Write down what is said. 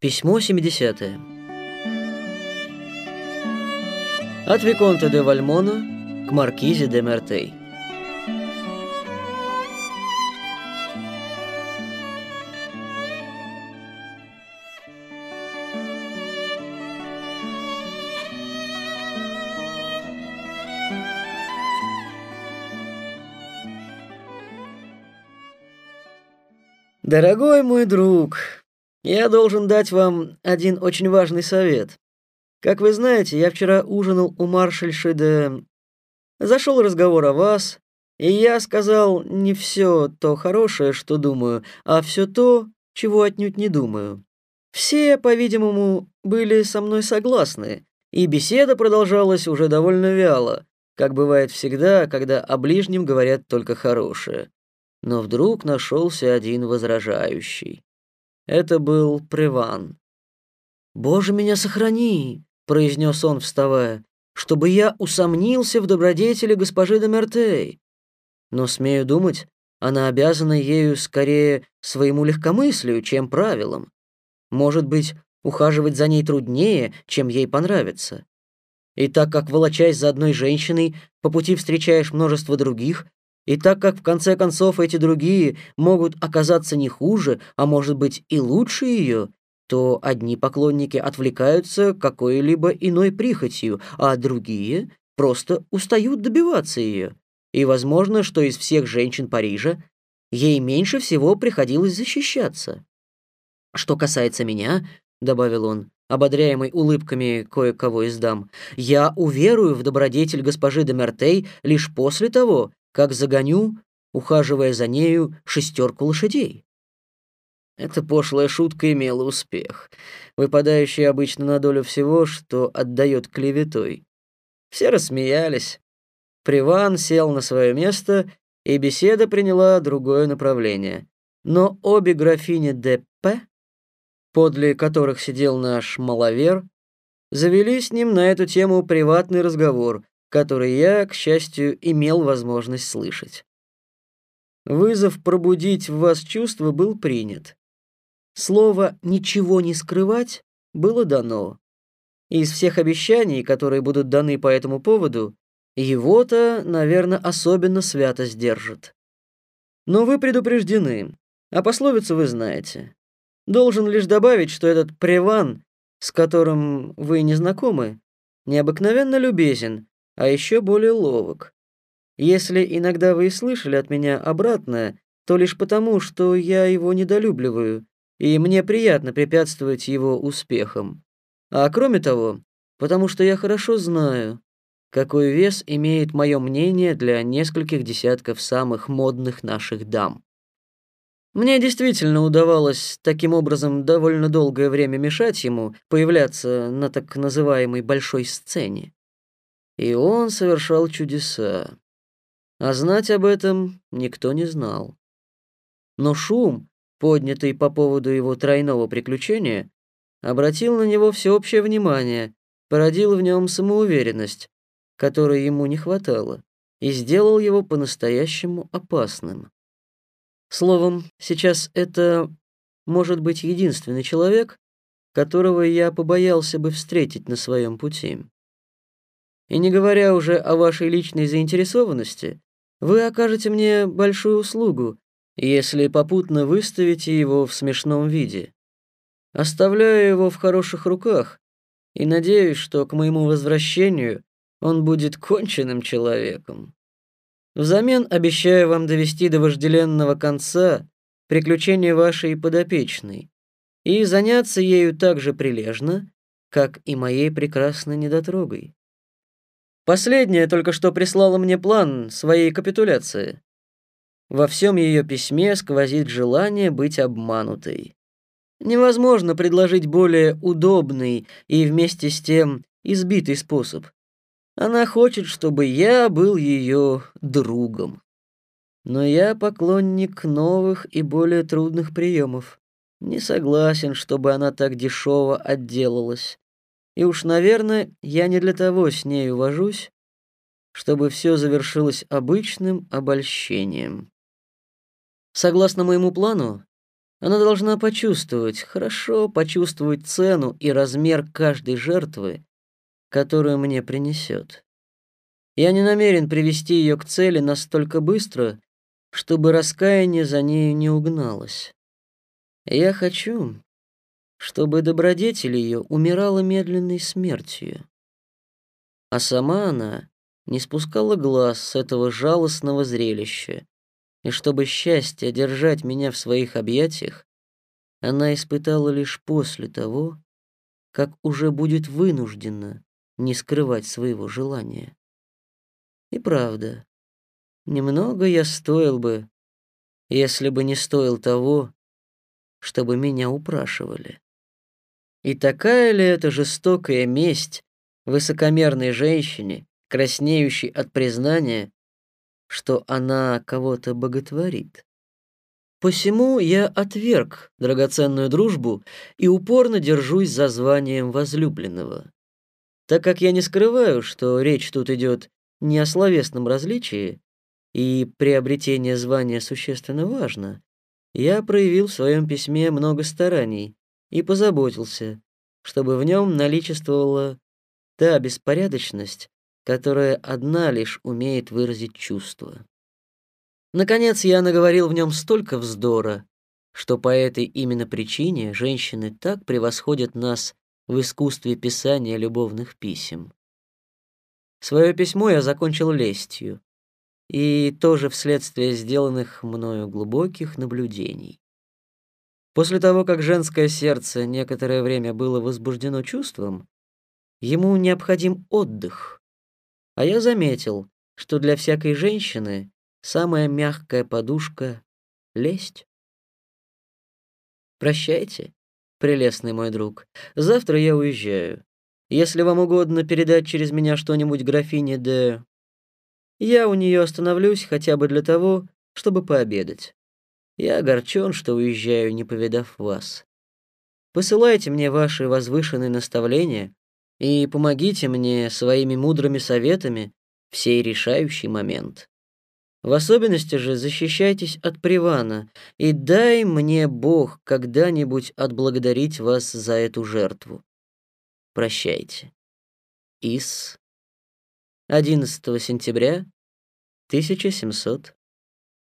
Письмо 70 -е. От Виконта де Вальмона к Маркизе де Мертей. Дорогой мой друг, я должен дать вам один очень важный совет. Как вы знаете, я вчера ужинал у маршальши де... Зашел разговор о вас, и я сказал не все то хорошее, что думаю, а все то, чего отнюдь не думаю. Все, по-видимому, были со мной согласны, и беседа продолжалась уже довольно вяло, как бывает всегда, когда о ближнем говорят только хорошее но вдруг нашелся один возражающий. Это был Приван. «Боже, меня сохрани!» — произнес он, вставая, «чтобы я усомнился в добродетели госпожи Домертей. Но, смею думать, она обязана ею скорее своему легкомыслию, чем правилам. Может быть, ухаживать за ней труднее, чем ей понравится. И так как, волочась за одной женщиной, по пути встречаешь множество других, и так как в конце концов эти другие могут оказаться не хуже, а может быть и лучше ее, то одни поклонники отвлекаются какой-либо иной прихотью, а другие просто устают добиваться ее. И возможно, что из всех женщин Парижа ей меньше всего приходилось защищаться. Что касается меня, добавил он, ободряемый улыбками кое-кого из дам, я уверую в добродетель госпожи де Мертей лишь после того, как загоню, ухаживая за нею, шестерку лошадей. Эта пошлая шутка имела успех, выпадающий обычно на долю всего, что отдает клеветой. Все рассмеялись. Преван сел на свое место, и беседа приняла другое направление. Но обе графини Д.П., подле которых сидел наш маловер, завели с ним на эту тему приватный разговор, который я, к счастью, имел возможность слышать. Вызов пробудить в вас чувства был принят. Слово «ничего не скрывать» было дано. Из всех обещаний, которые будут даны по этому поводу, его-то, наверное, особенно свято сдержит. Но вы предупреждены, а пословицу вы знаете. Должен лишь добавить, что этот Преван, с которым вы не знакомы, необыкновенно любезен а еще более ловок. Если иногда вы и слышали от меня обратное, то лишь потому, что я его недолюбливаю, и мне приятно препятствовать его успехам. А кроме того, потому что я хорошо знаю, какой вес имеет мое мнение для нескольких десятков самых модных наших дам. Мне действительно удавалось таким образом довольно долгое время мешать ему появляться на так называемой большой сцене. И он совершал чудеса. А знать об этом никто не знал. Но шум, поднятый по поводу его тройного приключения, обратил на него всеобщее внимание, породил в нем самоуверенность, которой ему не хватало, и сделал его по-настоящему опасным. Словом, сейчас это может быть единственный человек, которого я побоялся бы встретить на своем пути. И не говоря уже о вашей личной заинтересованности, вы окажете мне большую услугу, если попутно выставите его в смешном виде. Оставляю его в хороших руках и надеюсь, что к моему возвращению он будет конченным человеком. Взамен обещаю вам довести до вожделенного конца приключения вашей подопечной и заняться ею так же прилежно, как и моей прекрасной недотрогой. Последняя только что прислала мне план своей капитуляции. Во всем ее письме сквозит желание быть обманутой. Невозможно предложить более удобный и вместе с тем избитый способ. Она хочет, чтобы я был ее другом. Но я поклонник новых и более трудных приемов. Не согласен, чтобы она так дешево отделалась. И уж, наверное, я не для того с ней вожусь, чтобы все завершилось обычным обольщением. Согласно моему плану, Она должна почувствовать, хорошо почувствовать цену и размер каждой жертвы, которую мне принесет. Я не намерен привести ее к цели настолько быстро, чтобы раскаяние за нею не угналось. Я хочу, чтобы добродетель ее умирала медленной смертью. А сама она не спускала глаз с этого жалостного зрелища, и чтобы счастье держать меня в своих объятиях, она испытала лишь после того, как уже будет вынуждена не скрывать своего желания. И правда, немного я стоил бы, если бы не стоил того, чтобы меня упрашивали. И такая ли это жестокая месть высокомерной женщине, краснеющей от признания, что она кого-то боготворит? Посему я отверг драгоценную дружбу и упорно держусь за званием возлюбленного. Так как я не скрываю, что речь тут идет не о словесном различии, и приобретение звания существенно важно, я проявил в своем письме много стараний и позаботился, чтобы в нем наличествовала та беспорядочность, которая одна лишь умеет выразить чувства. Наконец, я наговорил в нем столько вздора, что по этой именно причине женщины так превосходят нас в искусстве писания любовных писем. Свое письмо я закончил лестью, и тоже вследствие сделанных мною глубоких наблюдений. После того, как женское сердце некоторое время было возбуждено чувством, ему необходим отдых. А я заметил, что для всякой женщины самая мягкая подушка — лесть. Прощайте, прелестный мой друг. Завтра я уезжаю. Если вам угодно передать через меня что-нибудь графине де... Я у нее остановлюсь хотя бы для того, чтобы пообедать. Я огорчен, что уезжаю, не повидав вас. Посылайте мне ваши возвышенные наставления и помогите мне своими мудрыми советами в сей решающий момент. В особенности же защищайтесь от привана, и дай мне Бог когда-нибудь отблагодарить вас за эту жертву. Прощайте. Ис. 11 сентября 1700